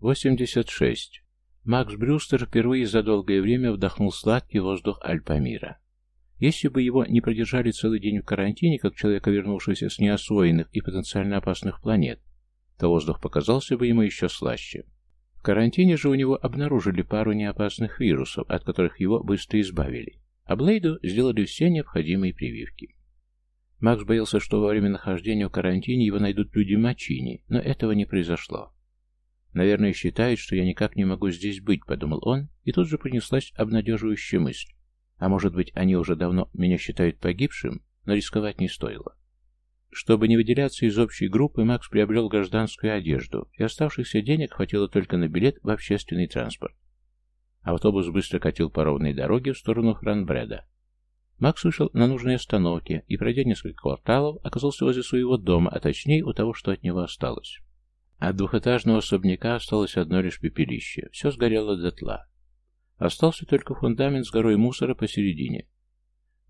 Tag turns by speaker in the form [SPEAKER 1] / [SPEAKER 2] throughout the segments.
[SPEAKER 1] 86. Макс Брюстер впервые за долгое время вдохнул сладкий воздух Альпамира. Если бы его не продержали целый день в карантине, как человека, вернувшегося с неосвоенных и потенциально опасных планет, то воздух показался бы ему еще слаще. В карантине же у него обнаружили пару неопасных вирусов, от которых его быстро избавили, а Блейду сделали все необходимые прививки. Макс боялся, что во время нахождения в карантине его найдут люди Мачини, но этого не произошло. «Наверное, считает, что я никак не могу здесь быть», — подумал он, и тут же принеслась обнадеживающая мысль. «А может быть, они уже давно меня считают погибшим, но рисковать не стоило». Чтобы не выделяться из общей группы, Макс приобрел гражданскую одежду, и оставшихся денег хватило только на билет в общественный транспорт. Автобус быстро катил по ровной дороге в сторону Хранбреда. Макс вышел на нужной остановке и, пройдя несколько кварталов, оказался возле своего дома, а точнее у того, что от него осталось. От двухэтажного особняка осталось одно лишь пепелище. Все сгорело дотла. Остался только фундамент с горой мусора посередине.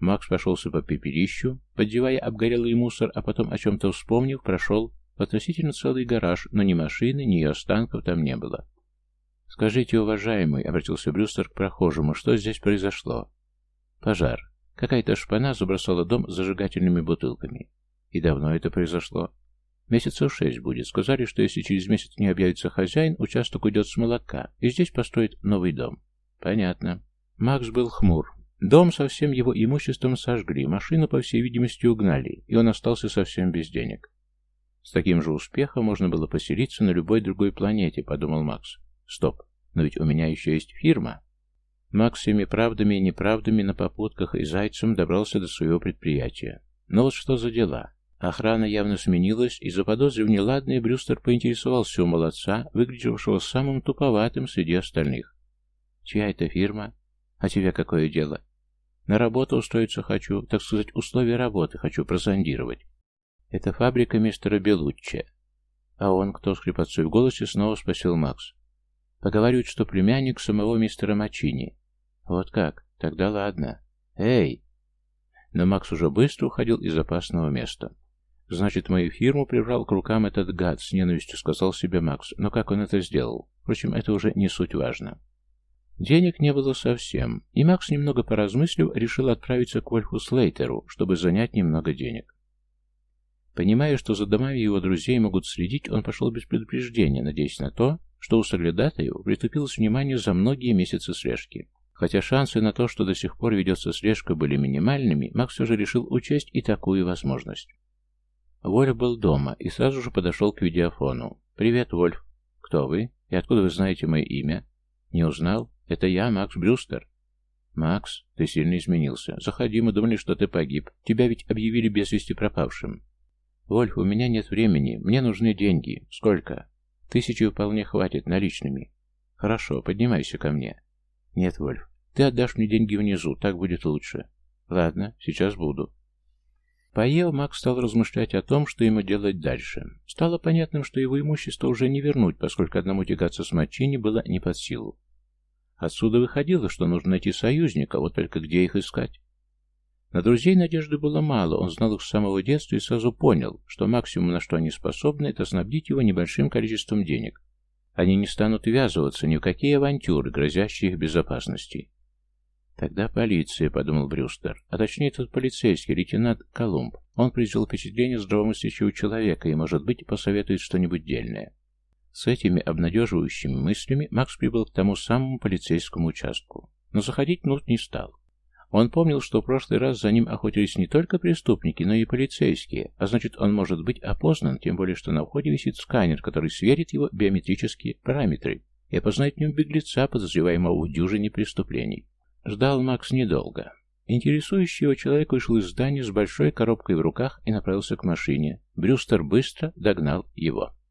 [SPEAKER 1] Макс пошелся по пепелищу, поддевая обгорелый мусор, а потом, о чем-то вспомнив, прошел относительно целый гараж, но ни машины, ни ее останков там не было. «Скажите, уважаемый», — обратился Брюстер к прохожему, — «что здесь произошло?» «Пожар. Какая-то шпана забросала дом зажигательными бутылками. И давно это произошло?» Месяцев шесть будет. Сказали, что если через месяц не объявится хозяин, участок уйдет с молока, и здесь построят новый дом. Понятно. Макс был хмур. Дом со всем его имуществом сожгли, машину, по всей видимости, угнали, и он остался совсем без денег. С таким же успехом можно было поселиться на любой другой планете, подумал Макс. Стоп, но ведь у меня еще есть фирма. Макс всеми правдами и неправдами на попутках и зайцем добрался до своего предприятия. Но вот что за дела? Охрана явно сменилась, и заподозрив неладное, Брюстер поинтересовался у молодца, выглядевшего самым туповатым среди остальных. «Чья это фирма? А тебе какое дело?» «На работу устроиться хочу, так сказать, условия работы хочу прозондировать. Это фабрика мистера Белуччи». «А он кто?» — с в голосе снова спросил Макс. «Поговаривают, что племянник самого мистера Мачини». «Вот как? Тогда ладно. Эй!» Но Макс уже быстро уходил из опасного места. «Значит, мою фирму прибрал к рукам этот гад», — с ненавистью сказал себе Макс. «Но как он это сделал? Впрочем, это уже не суть важно». Денег не было совсем, и Макс, немного поразмыслив, решил отправиться к Вольфу Слейтеру, чтобы занять немного денег. Понимая, что за домами его друзей могут следить, он пошел без предупреждения, надеясь на то, что у соглядатаев притупилось внимание за многие месяцы слежки. Хотя шансы на то, что до сих пор ведется слежка, были минимальными, Макс все же решил учесть и такую возможность. Вольф был дома и сразу же подошел к видеофону. «Привет, Вольф. Кто вы? И откуда вы знаете мое имя?» «Не узнал? Это я, Макс Брюстер». «Макс, ты сильно изменился. Заходи, мы думали, что ты погиб. Тебя ведь объявили без вести пропавшим». «Вольф, у меня нет времени. Мне нужны деньги. Сколько?» «Тысячи вполне хватит наличными». «Хорошо, поднимайся ко мне». «Нет, Вольф, ты отдашь мне деньги внизу, так будет лучше». «Ладно, сейчас буду». Поев, Макс стал размышлять о том, что ему делать дальше. Стало понятным, что его имущество уже не вернуть, поскольку одному тягаться с Мачини было не под силу. Отсюда выходило, что нужно найти союзника, вот только где их искать. На друзей надежды было мало, он знал их с самого детства и сразу понял, что максимум, на что они способны, это снабдить его небольшим количеством денег. Они не станут ввязываться ни в какие авантюры, грозящие их безопасности. «Тогда полиция», — подумал Брюстер, а точнее тот полицейский, лейтенант Колумб. Он произвел впечатление здравомыслящего человека и, может быть, посоветует что-нибудь дельное. С этими обнадеживающими мыслями Макс прибыл к тому самому полицейскому участку. Но заходить внутрь не стал. Он помнил, что в прошлый раз за ним охотились не только преступники, но и полицейские, а значит, он может быть опознан, тем более, что на входе висит сканер, который сверит его биометрические параметры и опознает в нем беглеца, подозреваемого в дюжине преступлений. Ждал Макс недолго. Интересующий его человек вышел из здания с большой коробкой в руках и направился к машине. Брюстер быстро догнал его.